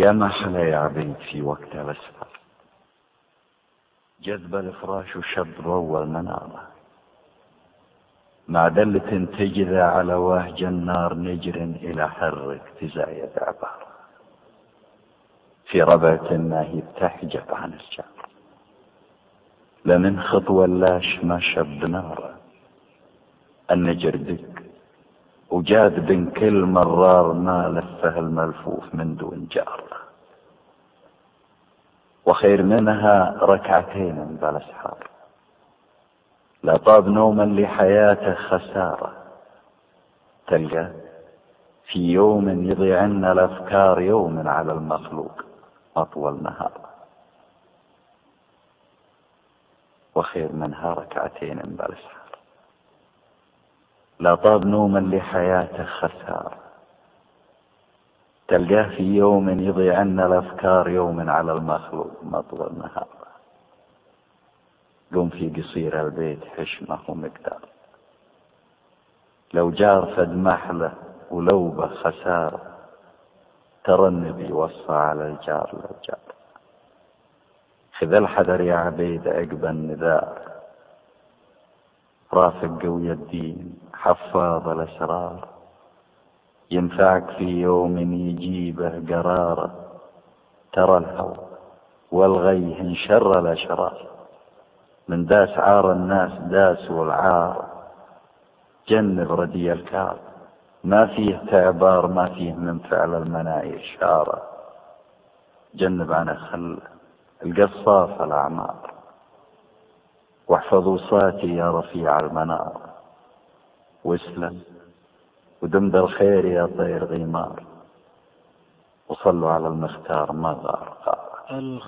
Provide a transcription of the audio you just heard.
يا ما حلا يا عبيد في وقت الأسفل؟ جذب الفراش وشب ضوى المنارة مع دلة تجذى على وهج النار نجر إلى حرك تزايد عبارة في ربعة ما هي بتحجب عن الجار لمن خطوة لاش ما شب ناره النجر دق وجاد بن كل مرار ما لفه الملفوف من دون جار. وخير منها ركعتين بالاسحار لا طاب نوما لحياته خسارة. تلقى في يوم يضيع عنا الأفكار يوم على المخلوق أطول نهار. وخير منها ركعتين بالاسحار لا طاب نوما لحياته خسارة تلقاه في يوم يضيع عنا الأفكار يوم على المخلوق مطوى النهار. قم في قصير البيت حشمة ومقدار. لو جار فد محلة ولو به خسارة ترى النبي وصى على الجار للجار. خذ الحذر يا عبيد عقب النذار رافق قوي الدين حفاظ الأسرار ينفعك في يوم يجيبه قراره ترى الهوى والغي انشر الأشرار. من داس عار الناس داس والعار. جنب ردي الكار ما فيه تعبار ما فيه من فعل المنايا إشارة جنب عن خل القصاف الأعمار. واحفظ وصاتي يا رفيع المنار. واسلم. ودمد الخير يا طير غيمار وصلوا على المختار ما غار